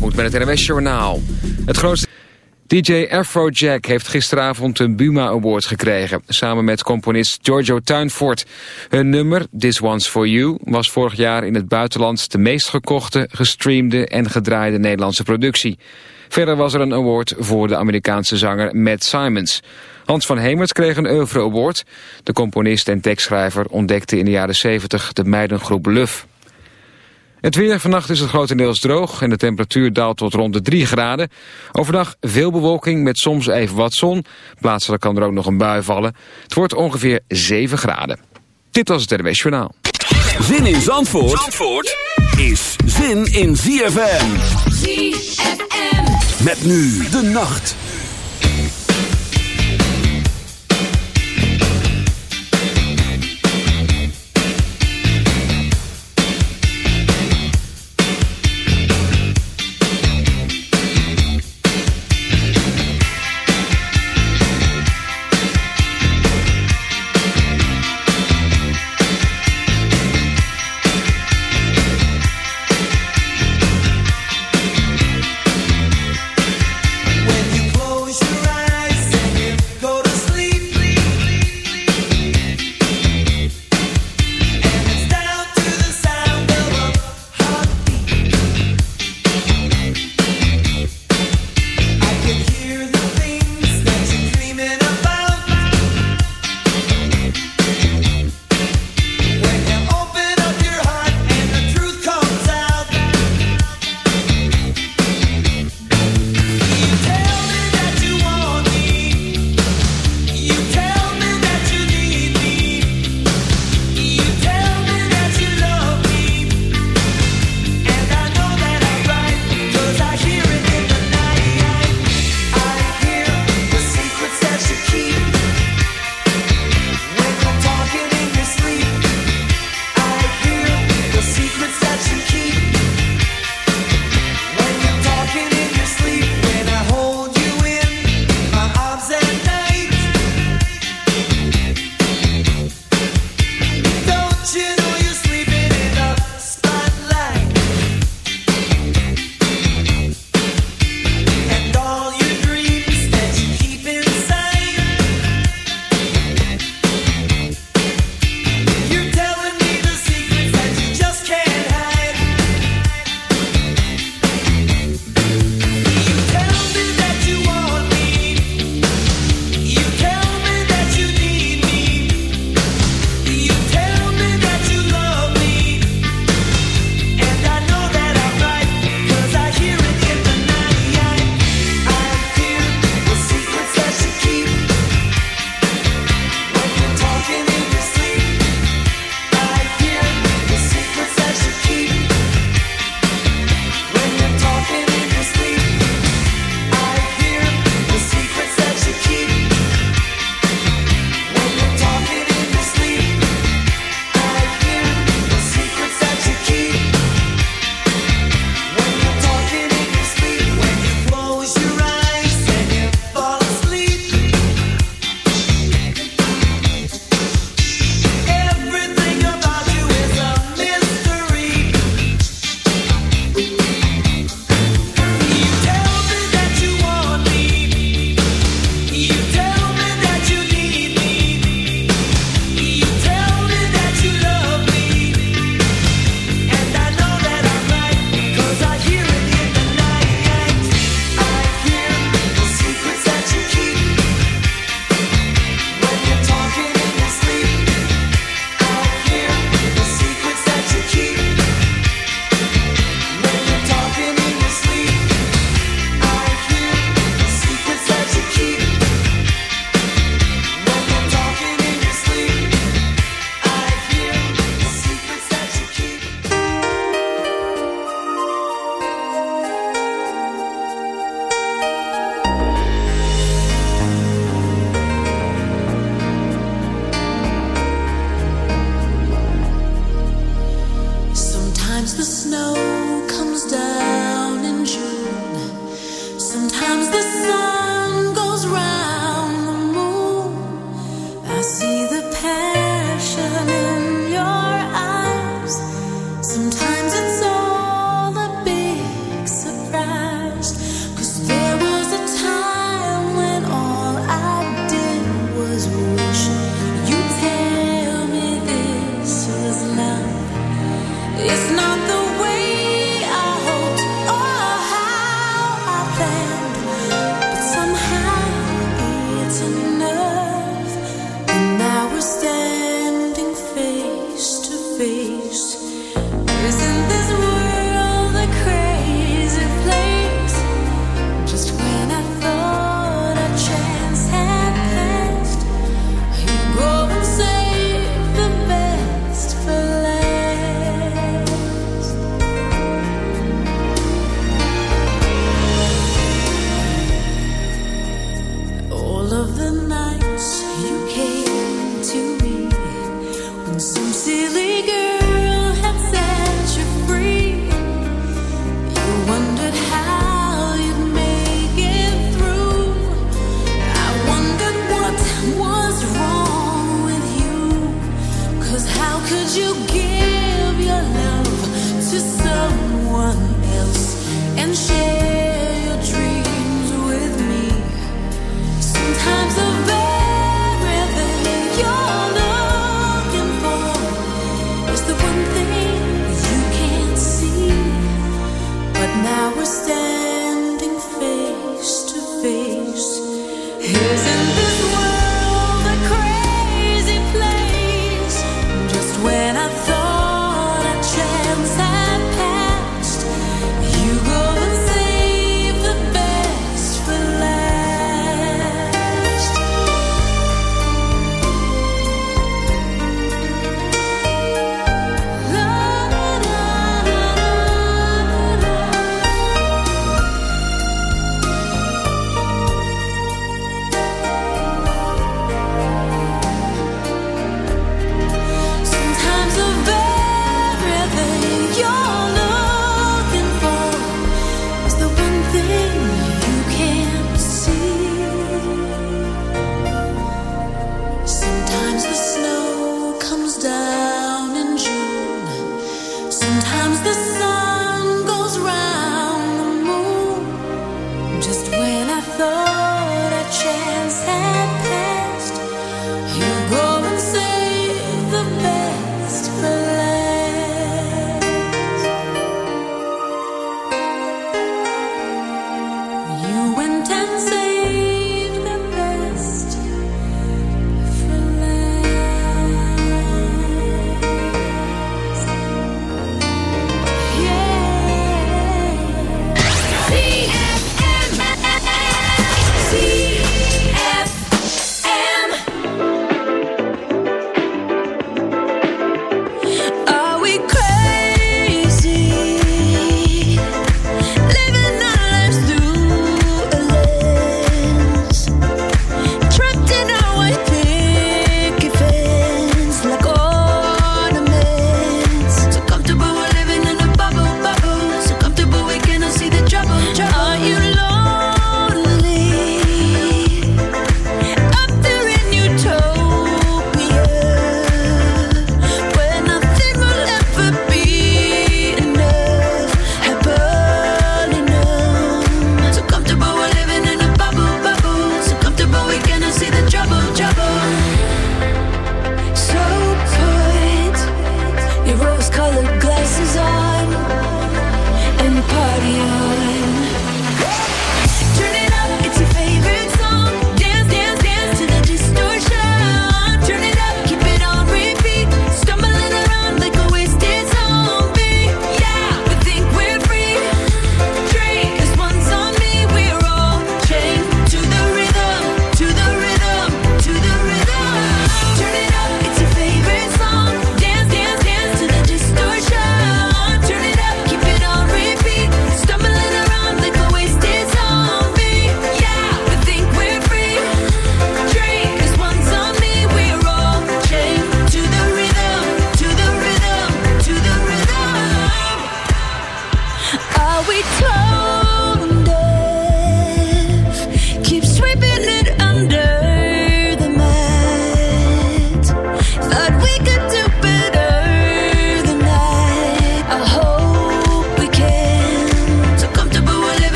moet met het NWS Journaal. Het grootste... DJ Afrojack heeft gisteravond een Buma Award gekregen... samen met componist Giorgio Tuinfort. Hun nummer, This One's For You... was vorig jaar in het buitenland de meest gekochte, gestreamde... en gedraaide Nederlandse productie. Verder was er een award voor de Amerikaanse zanger Matt Simons. Hans van Hemert kreeg een oeuvre award. De componist en tekstschrijver ontdekte in de jaren 70 de meidengroep Luf. Het weer vannacht is het grotendeels droog en de temperatuur daalt tot rond de 3 graden. Overdag veel bewolking met soms even wat zon. Plaatselijk kan er ook nog een bui vallen. Het wordt ongeveer 7 graden. Dit was het RWS Journaal. Zin in Zandvoort, Zandvoort is zin in ZFM. ZFM. Met nu de nacht.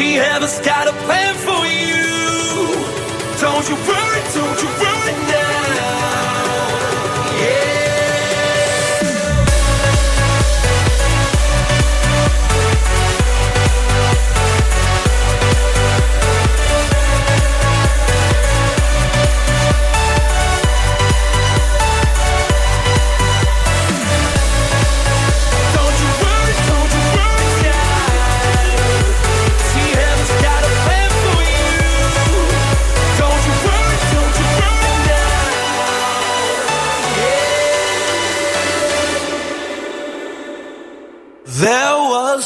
she ever's got a plan for you. Don't you worry, don't you worry.